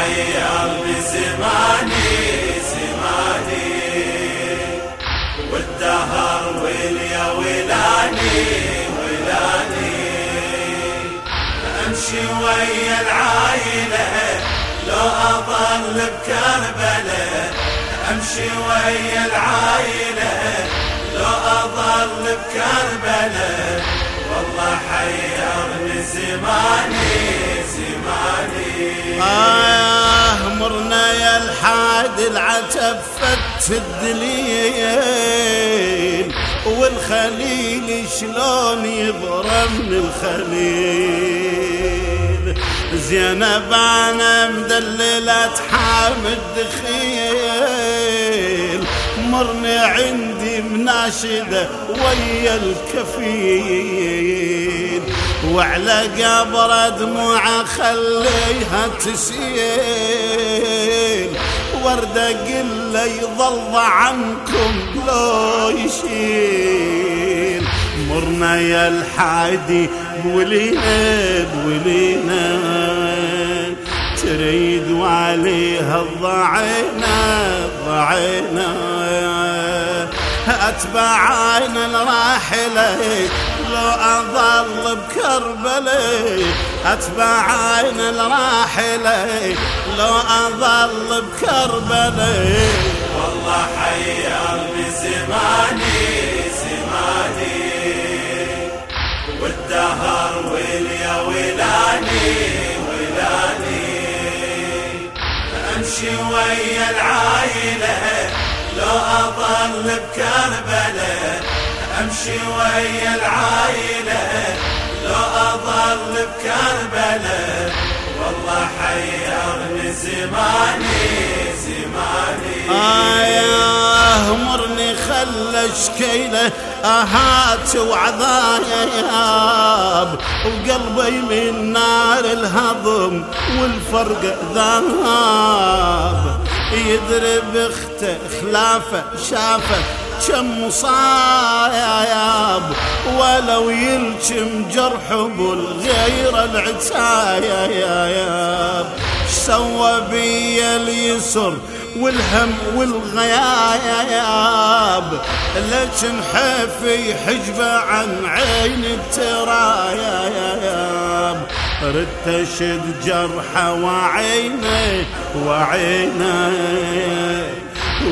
حير بزماني زماني والدهر واليا ولاني ولاني أمشي ويا العايلة لو أظل بكربلة امشي ويا العايله لو أظل بكربلة. والله حيرني زماني زماني. آه مرنا يا الحاد العتب فت الدليل. والخليل شلون يضرب من الخليل؟ زينب أنا مدللة حامد دخيل مرني عندي مناشدة ويا الكفيل وعلى قبر دموعه خليها تسيل. وردة قل يظل عنكم لو يشيل. مرنا يا الحادي بولينا بولينا. تريد وعليها الضعينا ضعينا اتبعين الراحلة لو أظل بكربلة اتبعين الراحلة لو أظل بكربلة والله حير بزماني زماني. والدهر واليا ولاني ولاني. أمشي ويا العايلة لو أظل بكربله أمشي ويا العايلة. لو أظل بكربله والله حيرني زماني زماني. آه مرني خلى شكيله اهات وعذايا ياب وقلبي من نار الهضم والفرق ذهب يدرب اخته خلافه شافه. كم صايب ولو يلجم جرح بالغير ياب سوى بي اليسر والهم والغياب لكن حفي حجبة عن عين الترايا ردت اشد جرحه وعينه وعينه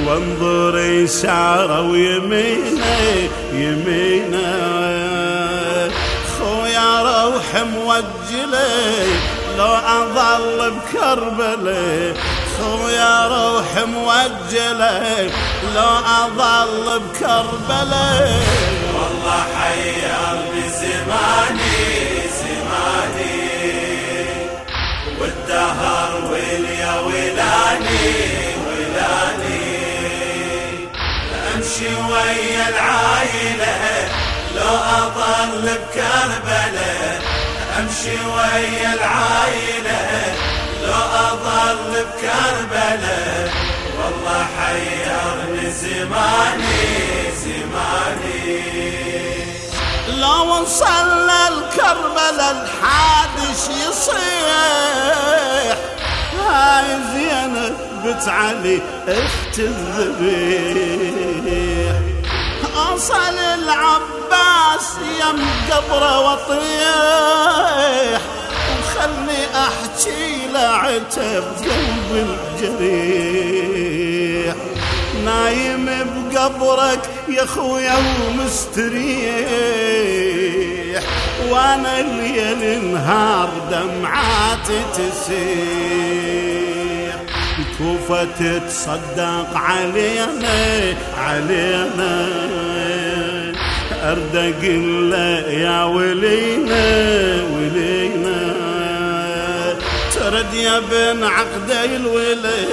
وانظر يساره ويمينه يمينه خويا روح موجله لو أظل بكربله خويا روح موجله لو أظل بكربله والله حير بزماني زماني والدهر واليا ولاني ولاني أمشي ويا العايلة لو أظل بكربلة امشي ويا العايله لو أظل بكربلة. والله حيرني زماني زماني. لو وصلنا الكربلة الحادش يصيح. هاي زينب بنت علي اخت الذبيح. أصل العباس يم قبره وطيح. وخلني أحكي لعتب قلب الجريح. نايم بقبرك يا خويا ومستريح. وأنا الليل نهار دمعاتي تسيح الكوفة تتصدق علينا علينا. أردق له يا ولينا ولينا. ترد يا بن عقدي الولي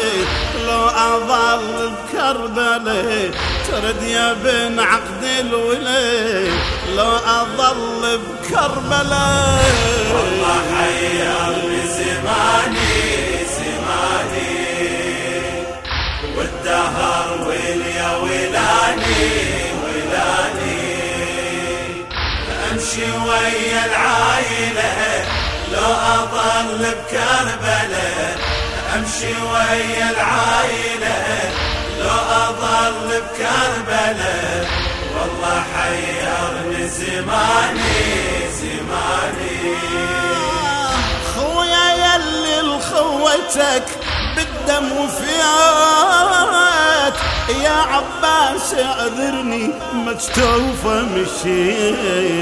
لو أظل بكربله ترد يا بن عقدي الولي. لو أظل بكربله والله حير بزماني زماني والدهر واليا ولاني ولاني. أمشي ويا العايلة لو أظل بكربله أمشي ويا العايلة لو أظل بكربلة. والله حيرني زماني زماني. خويا يلي لخوتك بالدم وفيات يا عباس اعذرني مكتوفة مشيت.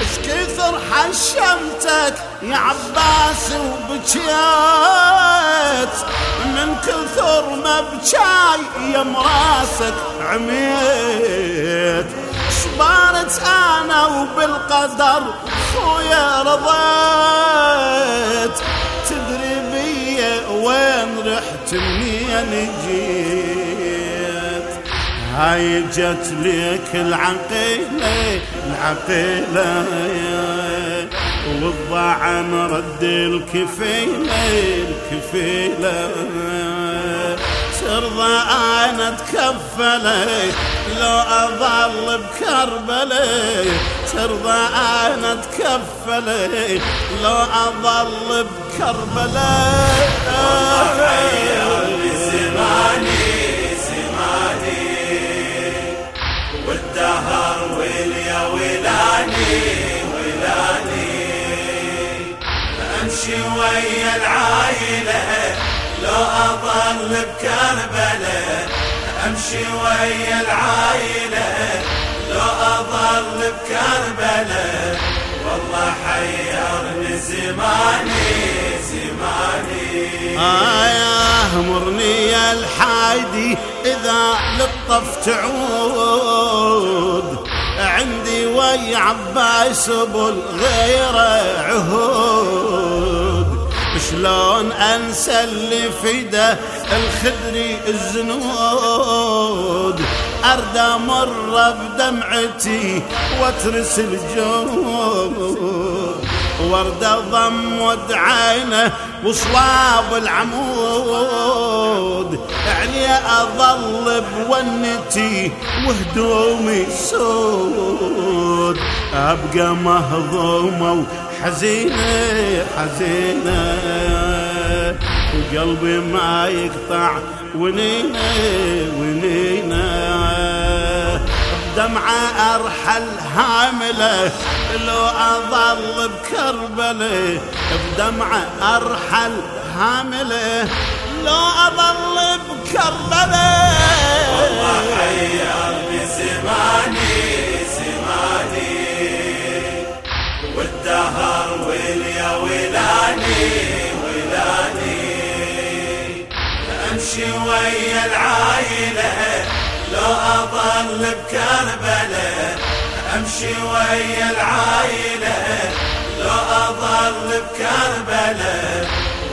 اش كثر حشمتك يا عباس وبكيت من كثر ما بكاي يا مراسك عميت. شبارت أنا وبالقدر خويا رضيت. تدري بيا وين رحت منين جيت؟ هاي جت لك العقيلة العقيلة. والضعن رد الكفيلة الكفيلة ترضى أنا اتكفلك لو أظل بكربلة. ترضى أنا اتكفلك لو أظل بكربلة. ويا العايلة لو أظل بكربلة أمشي ويا العايلة. لو أظل بكربلة والله حيرني زماني زماني. آه مرني يا الحايدي إذا لطف تعود. عندي ويا عباس بالغيرة عهود. شلون انسى اللي فيده الخدري الزنود. ارد أمر بدمعتي واترس الجود. ورد ضم عينه وصواب العمود. علي أظل بونتي وهدومي سود. أبقى مهضومة وحزينة حزينة. وقلبي ما يقطع ونينة ونينة. دمعة أرحل هاملة لو أظل بكربلة. بدمعة أرحل هاملة. لو أظل بكربلة. حيرني زماني زماني والدهر ويليا ويلاني ويلاني أمشي ويا العايلة لو اظل بكربلة أمشي ويا العايلة لو أظل بكربلة.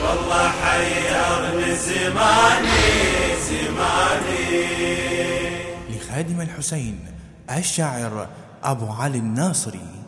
والله حيرني زماني زماني. لخادم الحسين الشاعر أبو علي الناصري.